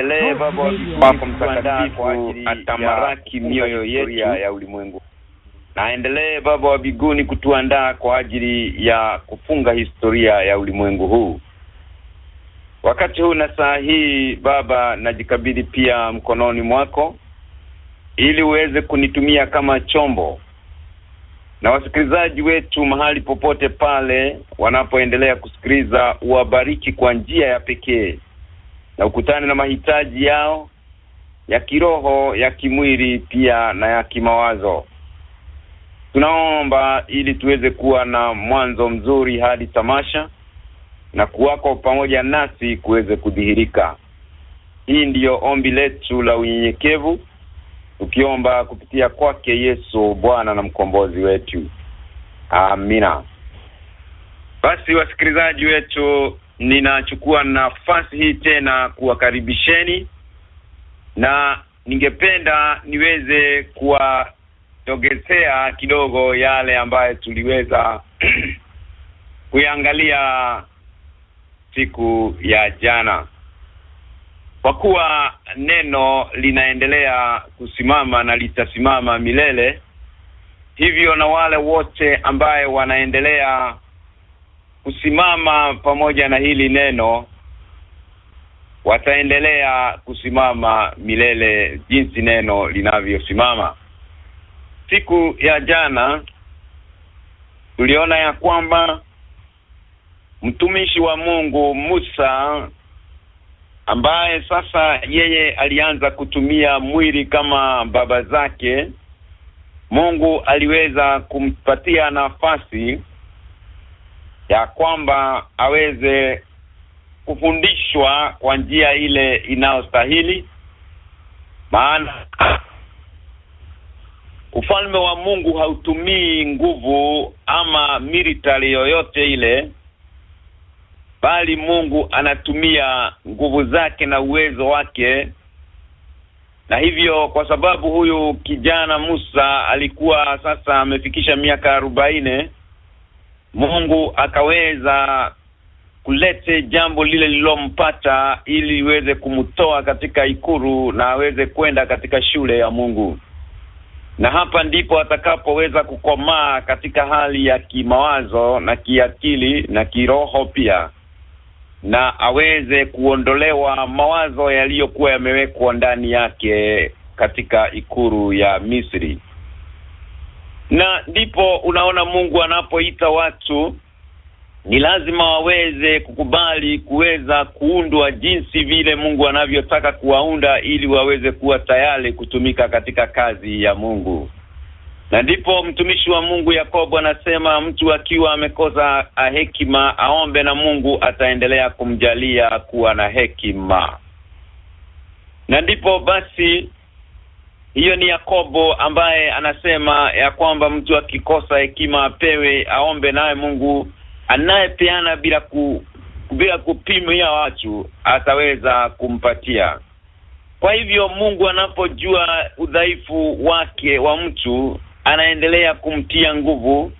aendelee baba wako mtakatifu atamaraki mioyo yetu ya ulimwengu. Naendelee baba wa biguni kutuandaa kwa ajili ya kufunga historia ya ulimwengu huu. Wakati huu na saa hii baba najikabidhi pia mkononi mwako ili uweze kunitumia kama chombo. Na wasikilizaji wetu mahali popote pale wanapoendelea kusikiliza uwabariki kwa njia ya pekee na ukutane na mahitaji yao ya kiroho ya kimwili pia na ya kimawazo. Tunaomba ili tuweze kuwa na mwanzo mzuri hadi tamasha na kuwako pamoja nasi kuweze kudhihirika. Hii ndiyo ombi letu la unyenyekevu tukiomba kupitia kwake Yesu Bwana na mkombozi wetu. Amina. Basi wasikilizaji wetu ninachukua nafasi hii tena kuwakaribisheni na ningependa niweze kuwatogezea kidogo yale ambayo tuliweza kuiangalia siku ya jana. Kwa kuwa neno linaendelea kusimama na litasimama milele hivyo na wale wote ambaye wanaendelea kusimama pamoja na hili neno wataendelea kusimama milele jinsi neno linavyosimama. Siku ya jana tuliona ya kwamba mtumishi wa Mungu Musa ambaye sasa yeye alianza kutumia mwili kama baba zake Mungu aliweza kumpatia nafasi ya kwamba aweze kufundishwa kwa njia ile inayostahili maana ufalme wa Mungu hautumii nguvu ama military yoyote ile bali Mungu anatumia nguvu zake na uwezo wake. Na hivyo kwa sababu huyu kijana Musa alikuwa sasa amefikisha miaka arobaine Mungu akaweza kulete jambo lile lilompata ili iweze kumtoa katika ikuru na aweze kwenda katika shule ya Mungu. Na hapa ndipo atakapoweza kukomaa katika hali ya kimawazo na kiakili na kiroho pia na aweze kuondolewa mawazo yaliyokuwa yamewekwa ndani yake katika ikuru ya Misri na ndipo unaona Mungu anapoita watu ni lazima waweze kukubali kuweza kuundwa jinsi vile Mungu anavyotaka kuwaunda ili waweze kuwa tayari kutumika katika kazi ya Mungu. Na ndipo mtumishi wa Mungu Yakobo anasema mtu akiwa amekosa hekima aombe na Mungu ataendelea kumjalia kuwa na hekima. Na ndipo basi hiyo ni Yakobo ambaye anasema ya kwamba mtu akikosa hekima apewe aombe naye Mungu. Anayepeana bila ku, bila kupimia watu ataweza kumpatia. Kwa hivyo Mungu anapojua udhaifu wake wa mtu anaendelea kumtia nguvu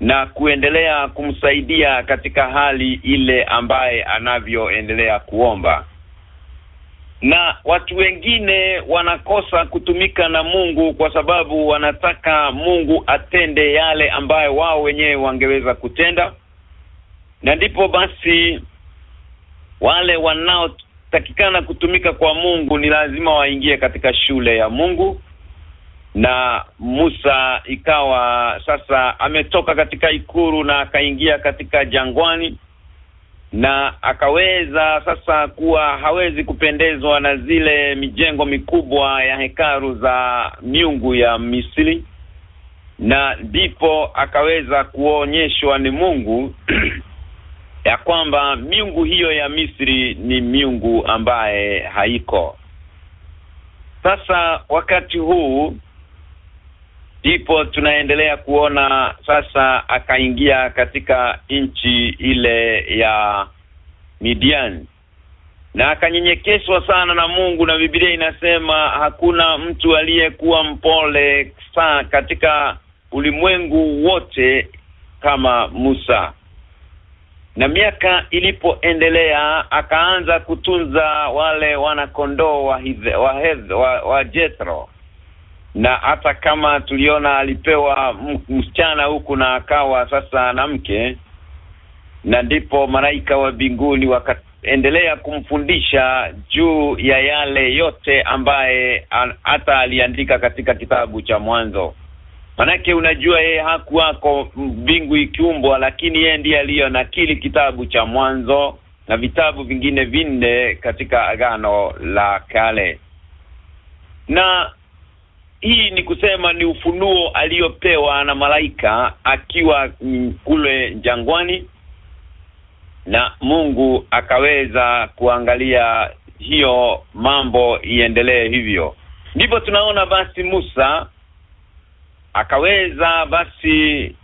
na kuendelea kumsaidia katika hali ile ambaye anavyoendelea kuomba na watu wengine wanakosa kutumika na Mungu kwa sababu wanataka Mungu atende yale ambayo wao wenyewe wangeweza kutenda. Na ndipo basi wale wanaotakikana kutumika kwa Mungu ni lazima waingie katika shule ya Mungu. Na Musa ikawa sasa ametoka katika ikuru na akaingia katika jangwani na akaweza sasa kuwa hawezi kupendezwa na zile mijengo mikubwa ya hekaru za miungu ya Misri na ndipo akaweza kuonyeshwa ni Mungu ya kwamba miungu hiyo ya Misri ni miungu ambaye haiko. Sasa wakati huu ndipo tunaendelea kuona sasa akaingia katika nchi ile ya Midian. Na akanyenyekeshwa sana na Mungu na Biblia inasema hakuna mtu aliyekuwa mpole saa katika ulimwengu wote kama Musa. Na miaka ilipoendelea akaanza kutunza wale wana kondoo wa wa, wa, wa Jethro na hata kama tuliona alipewa msichana huku na akawa sasa na mke na ndipo malaika wa mbinguni wakaendelea kumfundisha juu ya yale yote ambaye hata aliandika katika kitabu cha mwanzo. Manake unajua yeye hakuwako mbingu ikiumbwa lakini yeye ndiye aliyo na kili kitabu cha mwanzo na vitabu vingine vinne katika agano la kale. Na hii ni kusema ni ufunuo aliyopewa na malaika akiwa kule jangwani na Mungu akaweza kuangalia hiyo mambo iendelee hivyo. Ndipo tunaona basi Musa akaweza basi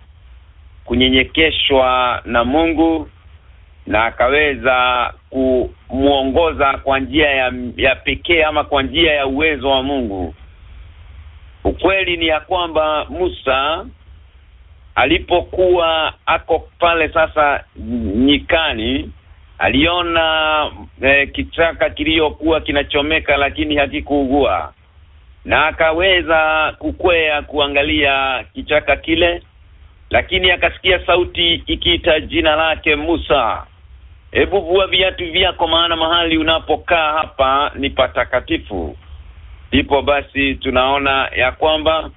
kunyenyekeshwa na Mungu na akaweza kumuongoza kwa njia ya, ya pekee ama kwa njia ya uwezo wa Mungu ukweli ni ya kwamba Musa alipokuwa ako pale sasa nyikani aliona eh, kichaka kiliyokuwa kinachomeka lakini hakikuugua. Na akaweza kukwea kuangalia kichaka kile lakini akasikia sauti ikiita jina lake Musa. Hebu vua viatu vyako maana mahali unapokaa hapa ni patakatifu ndipo basi tunaona ya kwamba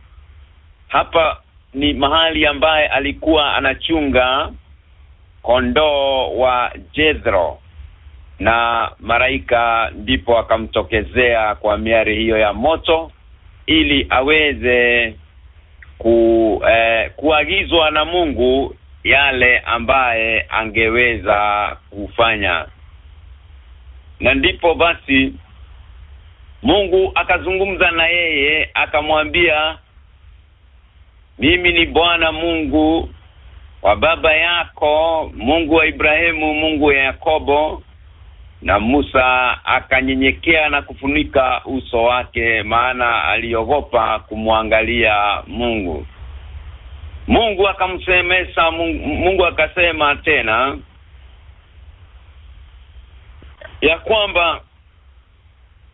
hapa ni mahali ambaye alikuwa anachunga kondoo wa Jethro. Na maraika ndipo akamtokezea kwa miari hiyo ya moto ili aweze ku eh, kuagizwa na Mungu yale ambaye angeweza kufanya. Na ndipo basi Mungu akazungumza na yeye akamwambia mimi ni Bwana Mungu wa baba yako Mungu wa Ibrahimu Mungu wa Yakobo. Na Musa akanyenyekea na kufunika uso wake maana aliogopa kumwangalia Mungu. Mungu akamsemesa Mungu, Mungu akasema tena ya kwamba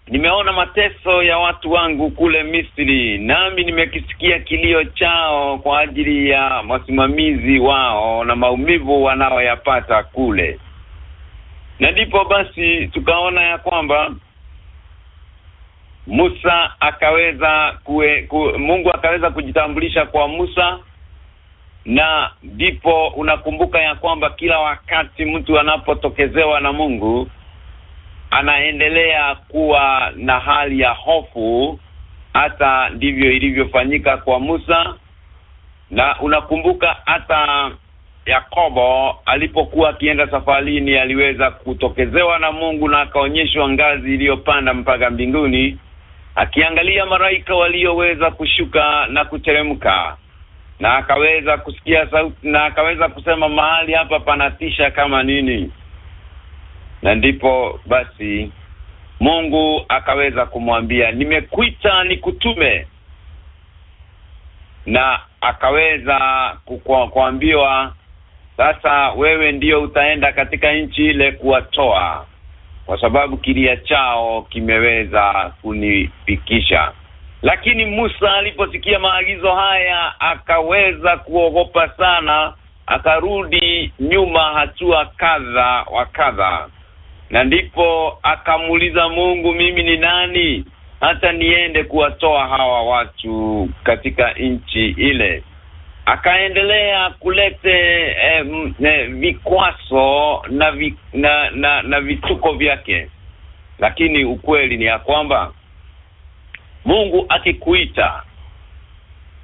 nimeona mateso ya watu wangu kule Misri nami nimekisikia kilio chao kwa ajili ya wasimamizi wao na maumivu wanaoyapata kule. Na ndipo basi tukaona ya kwamba Musa akaweza kue, ku, Mungu akaweza kujitambulisha kwa Musa na ndipo unakumbuka ya kwamba kila wakati mtu anapotokezewa na Mungu anaendelea kuwa na hali ya hofu hata ndivyo ilivyofanyika kwa Musa. Na unakumbuka hata Yakobo alipokuwa akienda safarini aliweza kutokezewa na Mungu na akaonyeshwa ngazi iliyopanda mpaka mbinguni akiangalia maraika walioweza kushuka na kuteremka na akaweza kusikia sauti na akaweza kusema mahali hapa panatisha kama nini na ndipo basi Mungu akaweza kumwambia nimekuita nikutume. Na akaweza kuambiwa sasa wewe ndiyo utaenda katika nchi ile kuwatoa kwa sababu kilia chao kimeweza kunifikisha. Lakini Musa aliposikia maagizo haya akaweza kuogopa sana akarudi nyuma hatua kadha wa kadha na ndipo akamuuliza Mungu mimi ni nani? Hata niende kuwatoa hawa watu katika nchi ile. Akaendelea kulete eh, eh, vikwaso na, vi, na na na vituko vyake. Lakini ukweli ni ya kwamba Mungu akikuita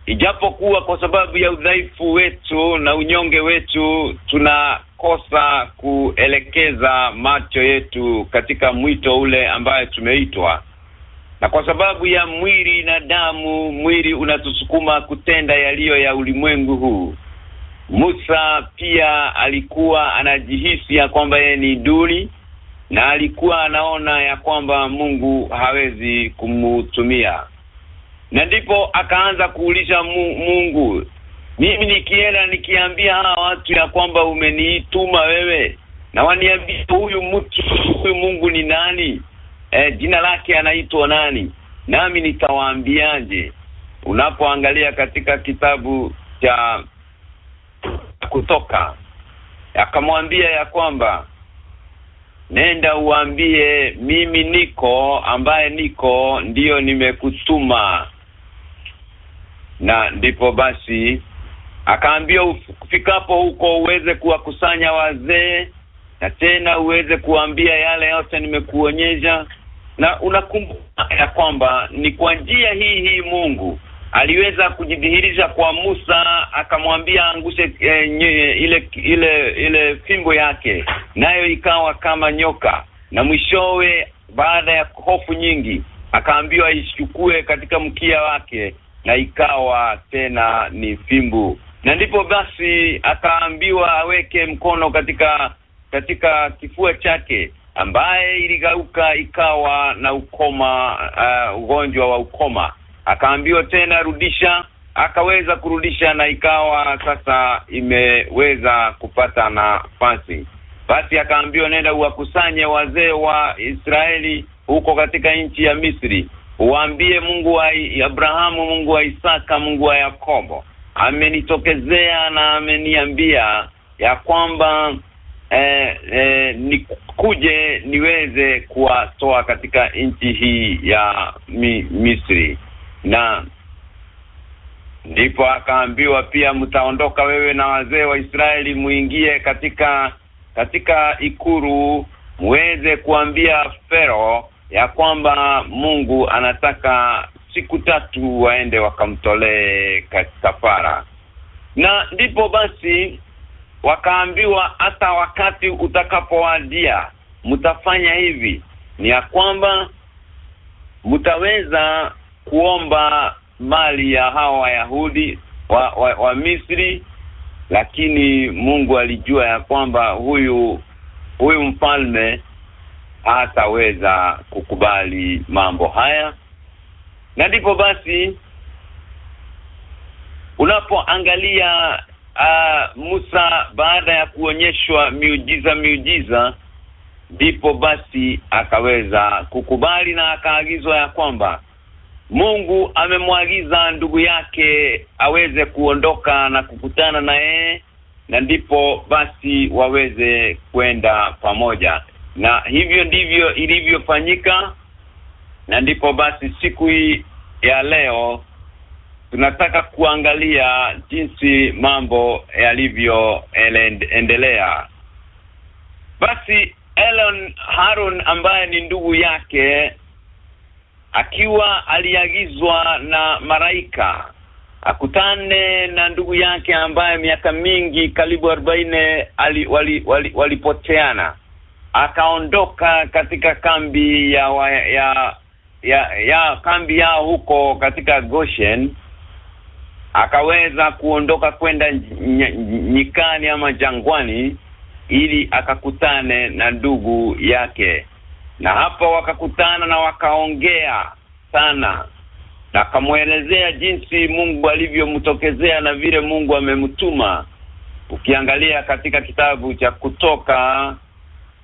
ijapokuwa kwa sababu ya udhaifu wetu na unyonge wetu tunakosa kuelekeza macho yetu katika mwito ule ambaye tumeitwa. Na kwa sababu ya mwili na damu mwili unatusukuma kutenda yaliyo ya ulimwengu huu. Musa pia alikuwa anajihisi ya kwamba yeye ni duni na alikuwa anaona ya kwamba Mungu hawezi kumutumia na ndipo akaanza kuuliza Mungu mimi nikienda nikiambia hawa watu ya kwamba umeniituma wewe na waniambia huyu mtu huyu Mungu ni nani? E, jina lake anaitwa nani? Nami nitawaambiaje? Unapoangalia katika kitabu cha kutoka akamwambia ya kwamba nenda uambie mimi niko ambaye niko ndiyo nimekutuma na ndipo basi akaambia ufikapo huko uweze kuwakusanya wazee na tena uweze kuambia yale yote nimekuonyesha. Na unakumbuka ya kwamba ni kwa njia hii hii Mungu aliweza kujidhihirisha kwa Musa akamwambia angushe e, nye, ile ile ile fimbo yake nayo ikawa kama nyoka. Na mwishowe baada ya hofu nyingi akaambiwa ichukue katika mkia wake na ikawa tena ni fimbu na ndipo basi akaambiwa aweke mkono katika katika kifua chake ambaye iligauka ikawa na ukoma uh, ugonjwa wa ukoma. Akaambiwa tena rudisha. Akaweza kurudisha na ikawa sasa imeweza kupata nafasi. Basi akaambiwa nenda uwakusanye wazee wa Israeli huko katika nchi ya Misri uambie Mungu wa Abrahamu Mungu wa Isaka Mungu wa Yakobo. Amenitokezea na ameniambia ya kwamba eh, eh, nikuje niweze kuwatoa katika nchi hii ya mi, Misri. Na ndipo akaambiwa pia mtaondoka wewe na wazee wa Israeli muingie katika katika ikuru muweze kuambia Fero ya kwamba Mungu anataka siku tatu waende wakamtolee kafara. Na ndipo basi wakaambiwa hata wakati utakapowadia mtafanya hivi. Ni ya kwamba mtaweza kuomba mali ya hawa Wayahudi wa, wa, wa Misri lakini Mungu alijua ya kwamba huyu huyu mfalme hataweza kukubali mambo haya. Na ndipo basi unapoangalia uh, Musa baada ya kuonyeshwa miujiza miujiza ndipo basi akaweza kukubali na akaagizwa ya kwamba Mungu amemwagiza ndugu yake aweze kuondoka na kukutana na yeye na ndipo basi waweze kwenda pamoja na hivyo ndivyo ilivyofanyika na ndipo basi siku hii ya leo tunataka kuangalia jinsi mambo yalivyoendelea. Basi Elon Harun ambaye ni ndugu yake akiwa aliagizwa na maraika akutane na ndugu yake ambaye miaka mingi karibu 40 walipoteana wali, wali, walipoteana akaondoka katika kambi ya, wa, ya ya ya kambi yao huko katika Goshen akaweza kuondoka kwenda nyikani ama jangwani ili akakutane na ndugu yake. Na hapo wakakutana na wakaongea sana na akamwelezea jinsi Mungu alivyomtokezea na vile Mungu amemtuma. Ukiangalia katika kitabu cha kutoka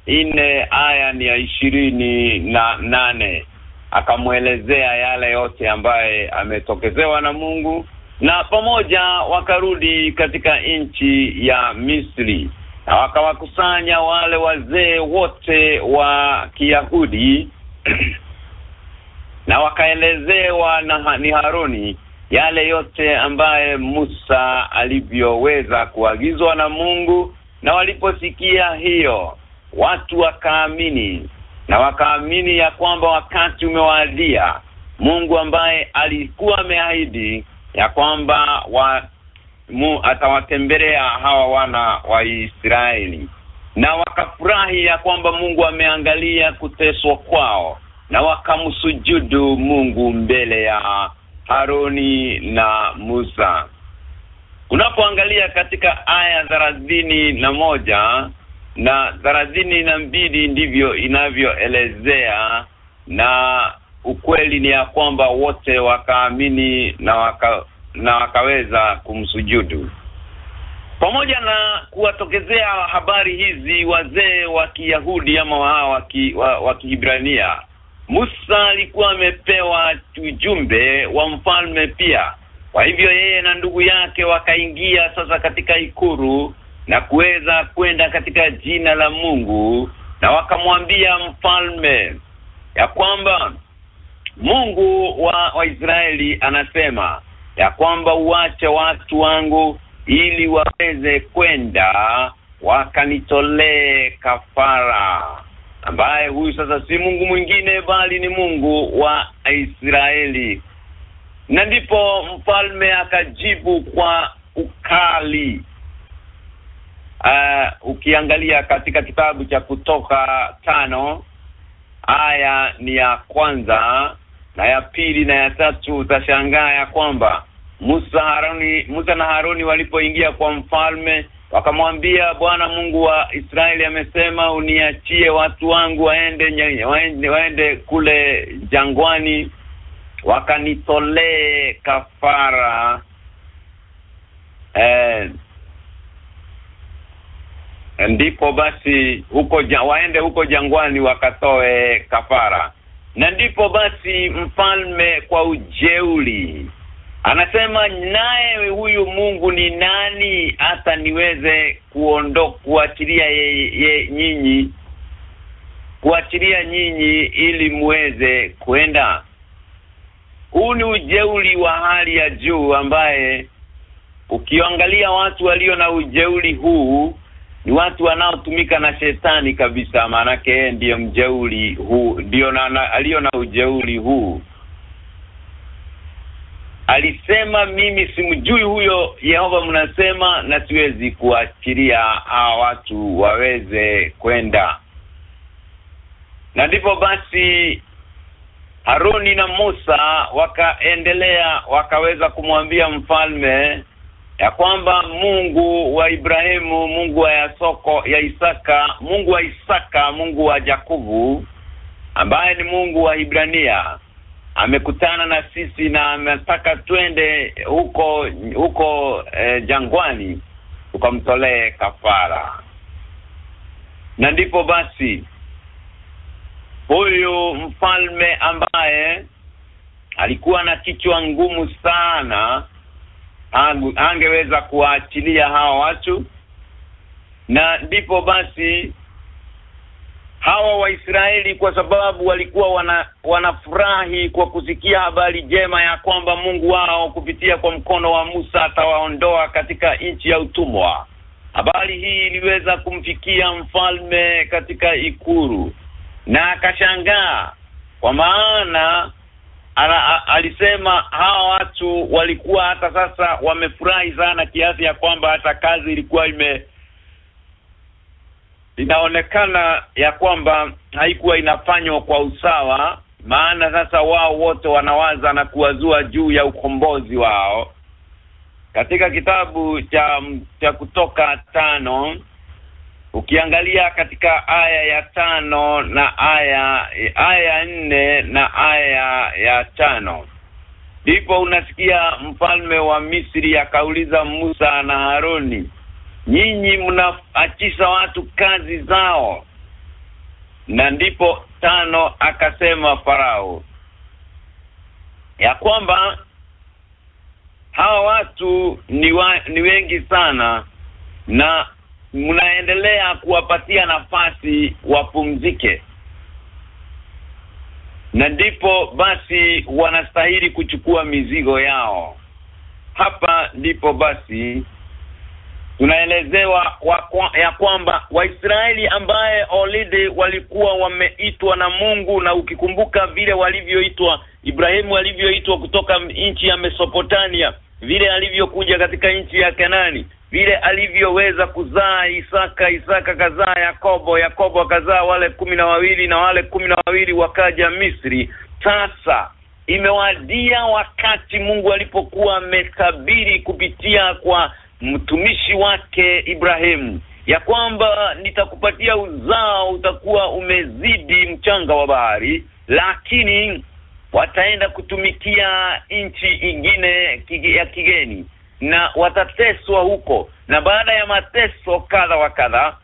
ine aya ni ya ishirini na nane. Akamwelezea yale yote ambaye ametokezewa na Mungu na pamoja wakarudi katika nchi ya Misri. Na wakawakusanya wale wazee wote wa Kiyahudi na wakaelezewa na ni Haroni yale yote ambaye Musa alivyoweza kuagizwa na Mungu. Na waliposikia hiyo watu wakaamini na wakaamini ya kwamba wakati umewadia Mungu ambaye alikuwa ameahidi ya kwamba wa mu, atawatembelea hawa wana wa Israeli. Na wakafurahi ya kwamba Mungu ameangalia kuteswa kwao na wakamsujudu Mungu mbele ya Haroni na Musa. Unapoangalia katika aya thelathini na moja na thelathini na mbili ndivyo inavyoelezea na ukweli ni ya kwamba wote wakaamini na waka na wakaweza kumsujudu. Pamoja na kuwatokezea habari hizi wazee wa Kiyahudi ama wa wa Kiibrania Musa alikuwa amepewa ujumbe wa mfalme pia. Kwa hivyo yeye na ndugu yake wakaingia sasa katika ikuru na kuweza kwenda katika jina la Mungu na wakamwambia mfalme ya kwamba Mungu wa, wa Israeli anasema ya kwamba uache watu wangu ili waweze kwenda wakanitolee kafara. Ambaye huyu sasa si Mungu mwingine bali ni Mungu wa Israeli. Na ndipo mfalme akajibu kwa ukali uh, ukiangalia katika kitabu cha kutoka tano aya ni ya kwanza na ya pili na ya tatu utashangaa ya kwamba Musa Haruni Musa na Haruni walipoingia kwa mfalme wakamwambia Bwana Mungu wa Israeli amesema uniachie watu wangu waende waende, waende kule jangwani wakanitolee kafara. Eh, ndipo basi huko waende huko jangwani wakatoe kafara. Na ndipo basi mfalme kwa ujeuli anasema naye huyu Mungu ni nani hata niweze kuondoka kuachilia ye, nyinyi kuachilia nyinyi ili muweze kwenda? Huu ni ujeuli wa hali ya juu ambaye ukiangalia watu walio na ujeuli huu ni watu wanaotumika na shetani kabisa maanake yeye ndiye mjeuli huu ndio na aliyo na ujeuli huu. Alisema mimi simjui huyo Yehova mnasema na siwezi kuachilia hawa watu waweze kwenda. Na ndipo basi Haruni na Musa wakaendelea wakaweza kumwambia mfalme ya kwamba Mungu wa Ibrahimu, Mungu wa Yasoko, ya Isaka, Mungu wa Isaka, Mungu wa Yakobo ambaye ni Mungu wa Ibrania amekutana na sisi na ametaka twende huko huko eh, jangwani tukamtolee kafara. Na ndipo basi huyu mfalme ambaye alikuwa na kichwa ngumu sana angeweza kuwaachilia hawa watu. Na ndipo basi hawa waisraeli kwa sababu walikuwa wana wanafurahi kwa kusikia habari jema ya kwamba Mungu wao kupitia kwa mkono wa Musa atawaondoa katika nchi ya utumwa. Habari hii iliweza kumfikia mfalme katika ikuru na akashangaa kwa maana ala, alisema hawa watu walikuwa hata sasa wamefurahi sana kiasi ya kwamba hata kazi ilikuwa ime inaonekana ya kwamba haikuwa inafanywa kwa usawa maana sasa wao wote wanawaza na kuwazua juu ya ukombozi wao. Katika kitabu cha cha kutoka tano ukiangalia katika aya ya tano na aya aya nne na aya ya tano. Ndipo unasikia mfalme wa Misri akauliza Musa na Haroni nyinyi mnaachisha watu kazi zao? Na ndipo tano akasema farao ya kwamba hawa watu ni, wa, ni wengi sana na mnaendelea kuwapatia nafasi wapumzike. Na ndipo basi wanastahili kuchukua mizigo yao. Hapa ndipo basi tunaelezewa kwa, ya kwamba Waisraeli ambaye olidi walikuwa wameitwa na Mungu na ukikumbuka vile walivyoitwa Ibrahimu alivyoitwa kutoka nchi ya Mesopotamia vile alivyokuja katika nchi ya Kanani vile alivyoweza kuzaa Isaka Isaka kazaa Yakobo Yakobo akazaa wale kumi na wawili na wale kumi na wawili wakaja Misri. Sasa imewadia wakati Mungu alipokuwa ametabiri kupitia kwa mtumishi wake Ibrahimu ya kwamba nitakupatia uzao utakuwa umezidi mchanga wa bahari lakini wataenda kutumikia nchi ingine ya kigeni na watateswa huko. Na baada ya mateso kadha wa kadha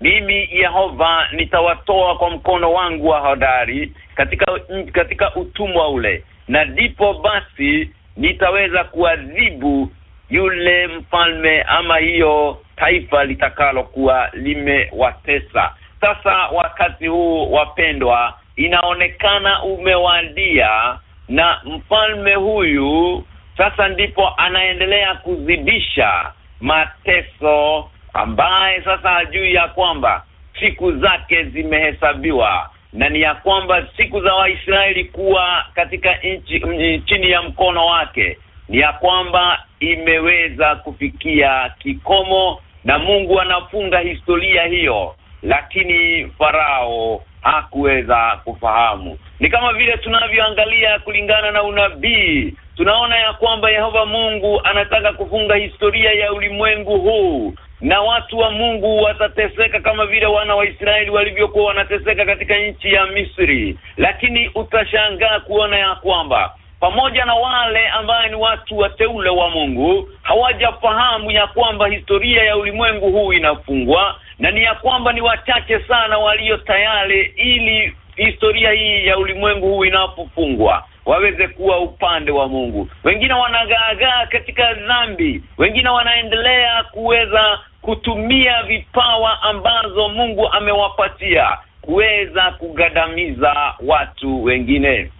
mimi Yehova nitawatoa kwa mkono wangu wa hodari katika katika utumwa ule. Na ndipo basi nitaweza kuadhibu yule mfalme ama hiyo taifa litakalo kuwa limewatesa. Sasa wakati huu wapendwa inaonekana umewadia na mfalme huyu sasa ndipo anaendelea kuzidisha mateso ambaye sasa hajui ya kwamba siku zake zimehesabiwa na ni ya kwamba siku za Waisraeli kuwa katika nchi chini ya mkono wake ni ya kwamba imeweza kufikia kikomo na Mungu anafunga historia hiyo lakini farao hakuweza kufahamu. Ni kama vile tunavyoangalia kulingana na unabii tunaona ya kwamba Yehova Mungu anataka kufunga historia ya ulimwengu huu na watu wa Mungu watateseka kama vile wana wa Israeli walivyokuwa wanateseka katika nchi ya Misri. Lakini utashangaa kuona ya kwamba pamoja na wale ambaye ni watu wateule wa Mungu hawajafahamu ya kwamba historia ya ulimwengu huu inafungwa na ni ya kwamba ni wachache sana walio tayari ili historia hii ya ulimwengu huu inapofungwa waweze kuwa upande wa Mungu. Wengine wanagaagaa katika dhambi. Wengine wanaendelea kuweza kutumia vipawa ambazo Mungu amewapatia kuweza kugadamiza watu wengine.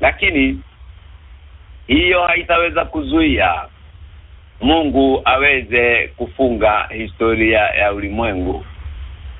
Lakini hiyo haitaweza kuzuia Mungu aweze kufunga historia ya ulimwengu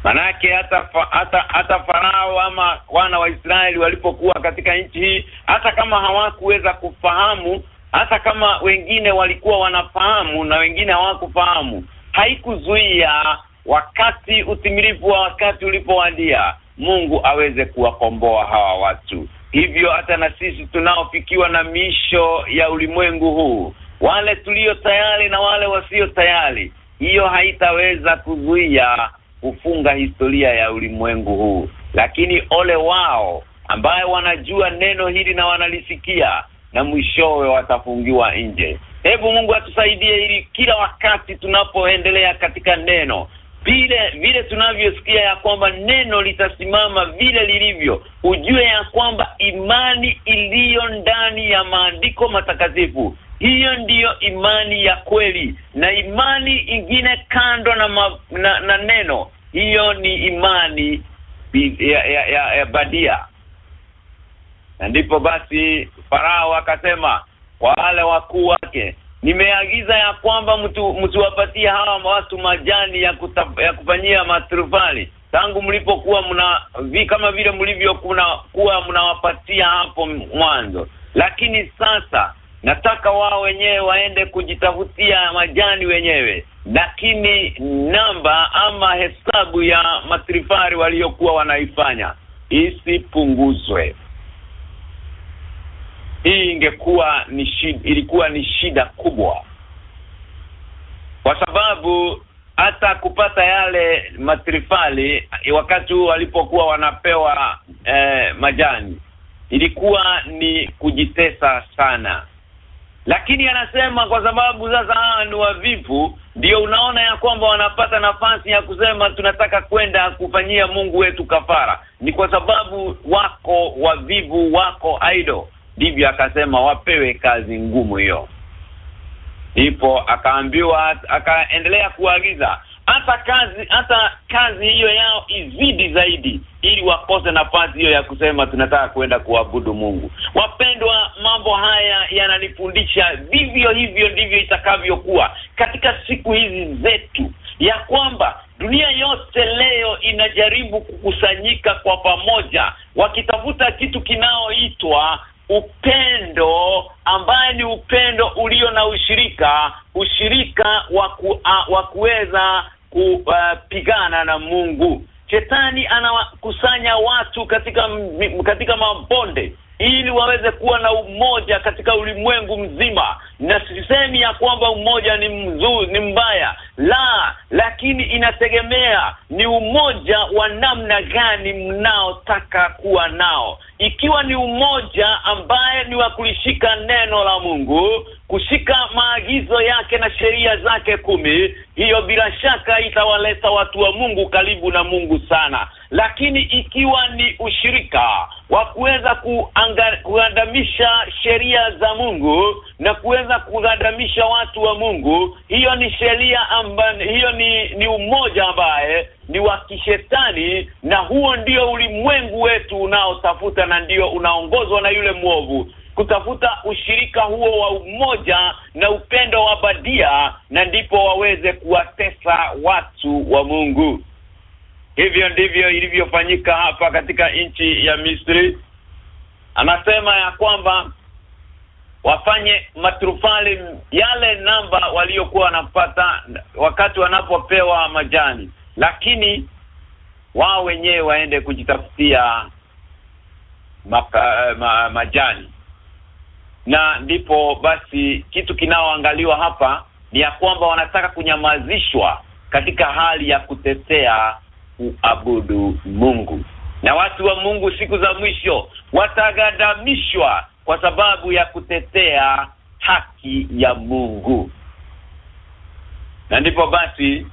manake hata hata hata farao ama wana wa Israeli walipokuwa katika nchi hii hata kama hawakuweza kufahamu hata kama wengine walikuwa wanafahamu na wengine hawakufahamu haikuzuia wakati utimilifu wa wakati ulipowadia Mungu aweze kuwakomboa hawa watu. Hivyo hata na sisi tunaofikiwa na misho ya ulimwengu huu wale tulio tayari na wale wasio tayari hiyo haitaweza kuzuia kufunga historia ya ulimwengu huu. Lakini ole wao ambaye wanajua neno hili na wanalisikia na mwishowe watafungiwa nje. Hebu Mungu atusaidie ili kila wakati tunapoendelea katika neno vile vile tunavyosikia ya kwamba neno litasimama vile lilivyo ujue ya kwamba imani iliyo ndani ya maandiko matakatifu hiyo ndiyo imani ya kweli na imani ingine kando na, ma, na, na neno hiyo ni imani ya, ya, ya, ya badia. Na ndipo basi farao akasema kwa wale wakuu wake nimeagiza ya kwamba mtu hawa watu majani ya, kutap, ya kufanyia matrufali tangu mlipokuwa mna vi, kama vile mlivyokuwa mnawapatia hapo mwanzo. Lakini sasa nataka wao wenyewe waende kujitafutia majani wenyewe. Lakini namba ama hesabu ya matrifari waliokuwa wanaifanya isipunguzwe. Hii ingekuwa ni shida, ilikuwa ni shida kubwa. Kwa sababu hata kupata yale matrifali wakati huu walipokuwa wanapewa eh, majani ilikuwa ni kujitesa sana lakini anasema kwa sababu sasa hawa ni wavivu ndio unaona ya kwamba wanapata nafasi ya kusema tunataka kwenda kufanyia Mungu wetu kafara. Ni kwa sababu wako wavivu wako idol. Ndivyo akasema wapewe kazi ngumu hiyo. Ndipo akaambiwa akaendelea kuagiza hata kazi hata kazi hiyo yao izidi zaidi ili wakose nafasi hiyo ya kusema tunataka kwenda kuabudu Mungu. Wapendwa mambo haya yananifundisha vivyo hivyo ndivyo itakavyokuwa katika siku hizi zetu. Ya kwamba dunia yote leo inajaribu kukusanyika kwa pamoja wakitafuta kitu kinaoitwa upendo ambaye ni upendo ulio na ushirika ushirika wa kuweza kupigana na Mungu. Shetani anawakusanya watu katika katika mabonde ili waweze kuwa na umoja katika ulimwengu mzima na sisemi ya kwamba umoja ni mzuri ni mbaya. La lakini inategemea ni umoja wa namna gani mnaotaka kuwa nao. Ikiwa ni umoja ambaye ni wa kulishika neno la Mungu kushika maagizo yake na sheria zake kumi hiyo bila shaka itawaleta watu wa Mungu karibu na Mungu sana. Lakini ikiwa ni ushirika wa kuweza kuandamisha sheria za Mungu na kuweza kugandamisha watu wa Mungu hiyo ni sheria ambayo hiyo ni ni umoja ambaye ni wa kishetani na huo ndio ulimwengu wetu unaotafuta na ndio unaongozwa na yule mwovu. Kutafuta ushirika huo wa umoja na upendo wa badia na ndipo waweze kuwatesa watu wa Mungu. Hivyo ndivyo ilivyofanyika hapa katika nchi ya Misri. Anasema ya kwamba wafanye matrufali yale namba waliokuwa wanapata wakati wanapopewa majani. Lakini wao wenyewe waende kujitafutia maka, ma, majani. Na ndipo basi kitu kinaoangaliwa hapa ni ya kwamba wanataka kunyamazishwa katika hali ya kutetea kuabudu Mungu. Na watu wa Mungu siku za mwisho watagadamishwa kwa sababu ya kutetea haki ya Mungu. Na ndipo basi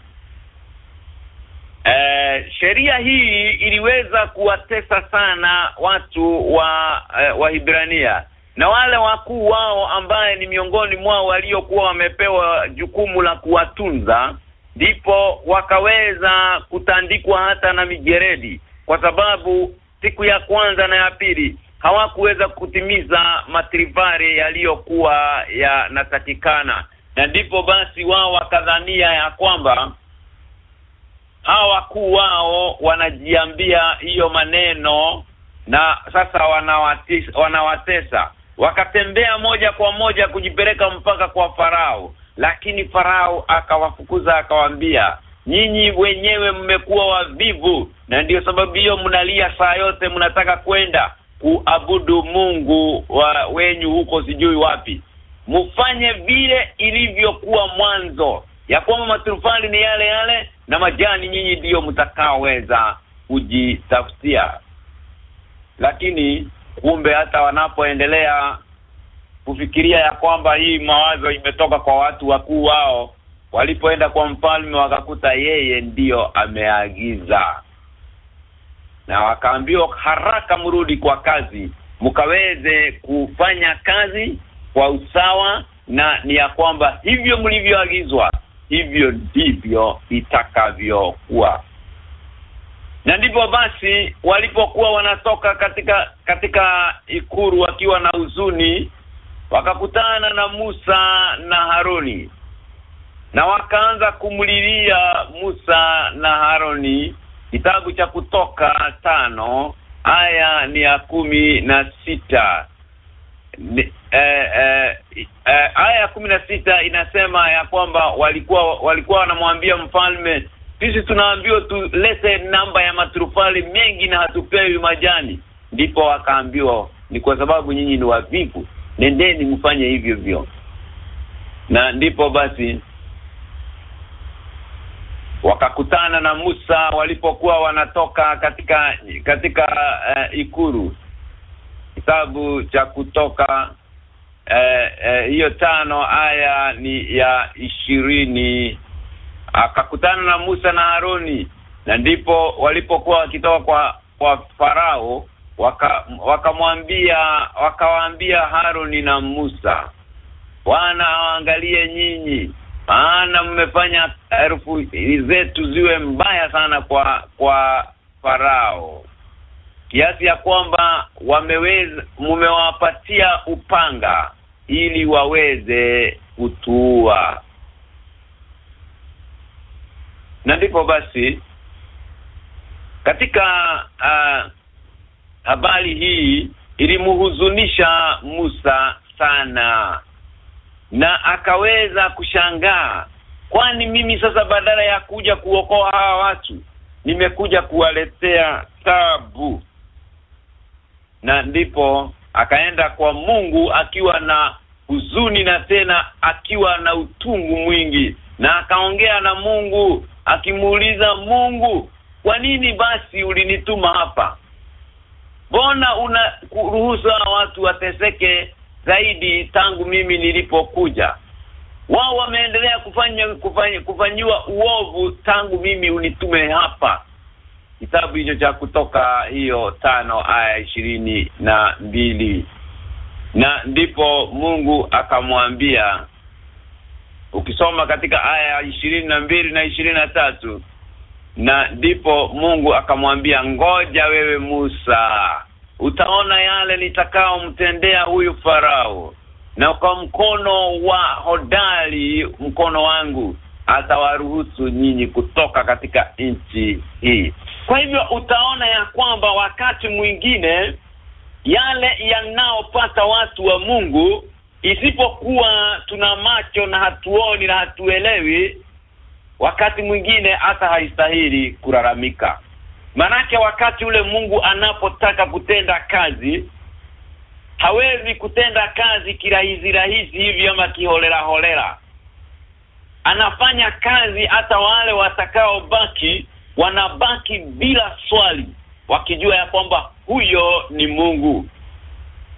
eh, sheria hii iliweza kuwatesa sana watu wa eh, wa Hibrania na wale wakuu wao ambaye ni miongoni mwao waliokuwa wamepewa jukumu la kuwatunza ndipo wakaweza kutandikwa hata na mijeredi kwa sababu siku ya kwanza na ya pili hawakuweza kutimiza matrivare yaliyokuwa yanatakikana. Na ndipo basi wao wakadhania ya kwamba hawa wakuu wao wanajiambia hiyo maneno na sasa wanawatesa, wanawatesa. Wakatembea moja kwa moja kujipeleka mpaka kwa farao lakini farao akawafukuza akawaambia nyinyi wenyewe mmekuwa wavivu na ndiyo sababu hiyo mnalia saa yote mnataka kwenda kuabudu Mungu wa wenyu huko sijui wapi. Mufanye vile ilivyokuwa mwanzo ya kwamba maturufali ni yale yale na majani nyinyi ndiyo mtakaoweza kujitafutia lakini kumbe hata wanapoendelea kufikiria ya kwamba hii mawazo imetoka kwa watu wakuu wao walipoenda kwa mfalme wakakuta yeye ndiyo ameagiza na wakaambiwa haraka mrudi kwa kazi mkaweze kufanya kazi kwa usawa na ni ya kwamba hivyo mlivyoagizwa hivyo ndivyo itakavyokuwa. Na ndipo basi walipokuwa wanatoka katika katika ikuru wakiwa na huzuni wakakutana na Musa na Haroni. Na wakaanza kumlilia Musa na Haroni kitabu cha kutoka tano aya ni ya kumi na sita. Ni, eh, eh, eh, aya ya kumi na sita inasema ya kwamba walikuwa walikuwa wanamwambia mfalme sisi tunaambiwa tulete namba ya maturufali mengi na hatupewi majani. Ndipo wakaambiwa ni kwa sababu nyinyi ni wavivu. Nendeni mfanye hivyo hivyo. Na ndipo basi wakakutana na Musa walipokuwa wanatoka katika katika uh, ikuru. Kitabu cha kutoka hiyo uh, uh, tano aya ni ya ishirini. Akakutana na Musa na Haroni na ndipo walipokuwa wakitoka kwa kwa farao wakamwambia waka wakawaambia Haroni na Musa Bwana awaangalie nyinyi maana mmefanya herufu zetu ziwe mbaya sana kwa kwa farao. Kiasi ya kwamba wameweza mumewapatia upanga ili waweze kutuua. Na ndipo basi katika uh, habari hii ilimhuzunisha Musa sana na akaweza kushangaa kwani mimi sasa badala ya kuja kuokoa hawa watu nimekuja kuwaletea tabu na ndipo akaenda kwa Mungu akiwa na huzuni na tena akiwa na utungu mwingi. Na akaongea na Mungu akimuuliza Mungu kwa nini basi ulinituma hapa? Mbona unaruhusu watu wateseke zaidi tangu mimi nilipokuja. Wao wameendelea kufanya kufanya kufanyiwa uovu tangu mimi unitume hapa. Kitabu hicho cha kutoka hiyo tano aya ishirini na mbili. Na ndipo Mungu akamwambia ukisoma katika aya ishirini na mbili na ishirini na tatu na ndipo Mungu akamwambia ngoja wewe Musa utaona yale nitakaomtendea huyu farao. Na kwa mkono wa hodari mkono wangu atawaruhusu nyinyi kutoka katika nchi hii. Kwa hivyo utaona ya kwamba wakati mwingine yale yanaopata watu wa Mungu isipokuwa tuna macho na hatuoni na hatuelewi wakati mwingine hata haistahili kulalamika manake wakati ule Mungu anapotaka kutenda kazi hawezi kutenda kazi kirahisi rahisi hivi ama kiholela holela. Anafanya kazi hata wale watakaobaki wanabaki bila swali wakijua ya kwamba huyo ni Mungu.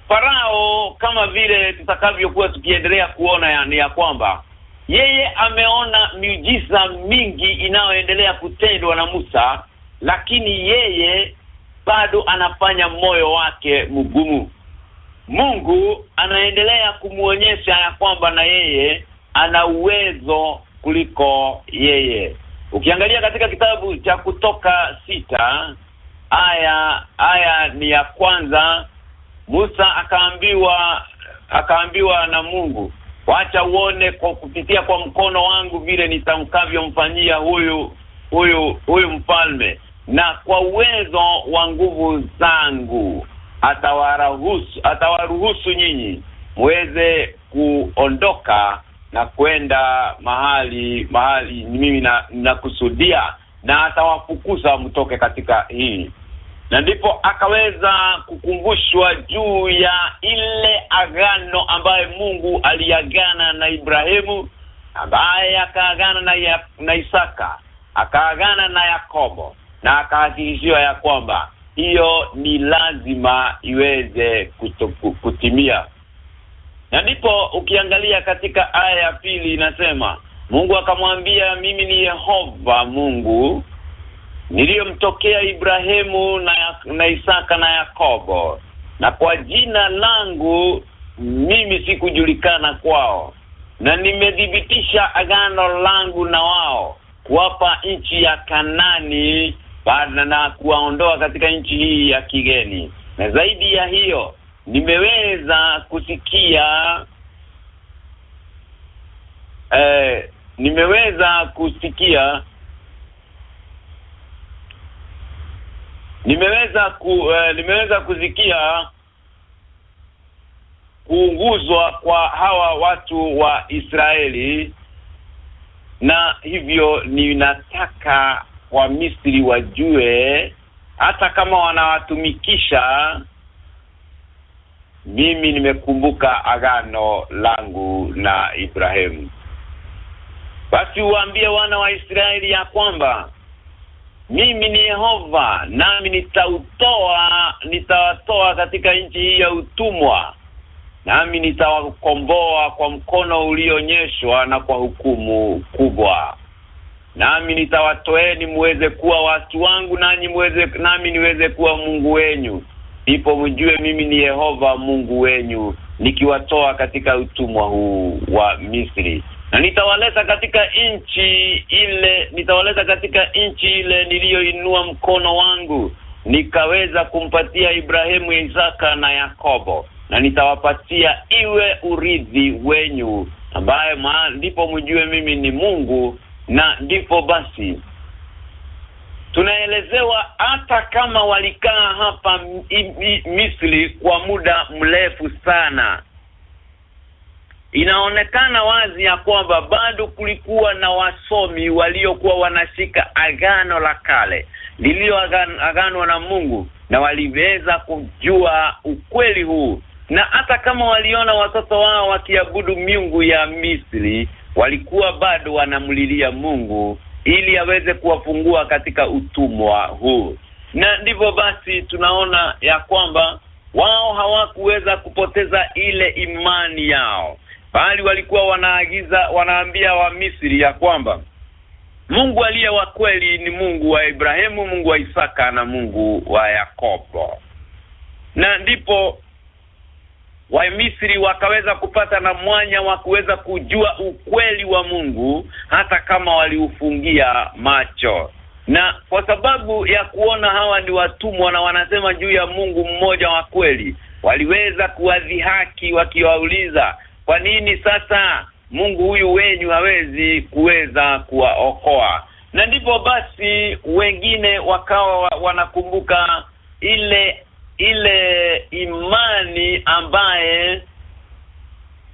Farao kama vile tutakavyokuwa tukiendelea kuona yani ya kwamba yeye ameona miujiza mingi inayoendelea kutendwa na Musa lakini yeye bado anafanya moyo wake mgumu. Mungu anaendelea kumuonyesha ya kwamba na yeye ana uwezo kuliko yeye. Ukiangalia katika kitabu cha kutoka sita aya aya ni ya kwanza Musa akaambiwa akaambiwa na Mungu wacha uone kwa kupitia kwa mkono wangu vile nitamkavyomfanyia huyu huyu huyu mfalme na kwa uwezo wa nguvu zangu atawaruhusu atawaruhusu nyinyi muweze kuondoka na kwenda mahali mahali mimi na nakusudia na atawafukuza mtoke katika hii na ndipo akaweza kukumbushwa juu ya ile agano ambaye Mungu aliagana na Ibrahimu ambaye akaagana na, ya, na Isaka akaagana na Yakobo na akahakikishiwa ya kwamba hiyo ni lazima iweze kutimia. Na ndipo ukiangalia katika aya ya pili inasema Mungu akamwambia mimi ni Yehova Mungu niliyomtokea Ibrahimu na, na Isaka na Yakobo na kwa jina langu mimi sikujulikana kwao na nimedhibitisha agano langu na wao kuwapa nchi ya Kanani na kuwaondoa katika nchi hii ya kigeni. Na zaidi ya hiyo nimeweza kusikia eh, nimeweza kusikia nimeweza ku, eh, nimeweza kusikia kuunguzwa kwa hawa watu wa Israeli. Na hivyo ninataka wa Misri wajue hata kama wanawatumikisha mimi nimekumbuka agano langu na Ibrahimu. Basi uambie wana wa Israeli ya kwamba mimi ni Yehova nami nitautoa nitawatoa katika nchi hii ya utumwa nami nitawakomboa kwa mkono ulionyeshwa na kwa hukumu kubwa nami nitawatoeni muweze kuwa watu wangu nanyi muweze nami niweze kuwa Mungu wenyu. Ndipo mjue mimi ni Yehova Mungu wenyu nikiwatoa katika utumwa huu wa Misri. Na nitawaleta katika nchi ile nitawaleta katika nchi ile niliyoinua mkono wangu nikaweza kumpatia Ibrahimu Isaka na Yakobo. Na nitawapatia iwe urithi wenyu ambaye ndipo mjue mimi ni Mungu na ndipo basi tunaelezewa hata kama walikaa hapa Misri kwa muda mrefu sana. Inaonekana wazi ya kwamba bado kulikuwa na wasomi waliokuwa wanashika agano la kale lililo agano na Mungu na waliweza kujua ukweli huu. Na hata kama waliona watoto wao wakiabudu miungu ya Misri walikuwa bado wanamlilia Mungu ili aweze kuwafungua katika utumwa huu na ndivyo basi tunaona ya kwamba wao hawakuweza kupoteza ile imani yao bali walikuwa wanaagiza wanaambia wa Misri ya kwamba Mungu aliye wa kweli ni Mungu wa Ibrahimu, Mungu wa Isaka na Mungu wa Yakobo. Na ndipo wa Misri wakaweza kupata na mwanya wa kuweza kujua ukweli wa Mungu hata kama waliufungia macho. Na kwa sababu ya kuona hawa ni watumwa na wanasema juu ya Mungu mmoja wa kweli, waliweza kuwadhihaki wakiwauliza, kwa nini sasa Mungu huyu wenyu hawezi kuweza kuwaokoa? Na ndipo basi wengine wakawa wanakumbuka ile ile imani ambaye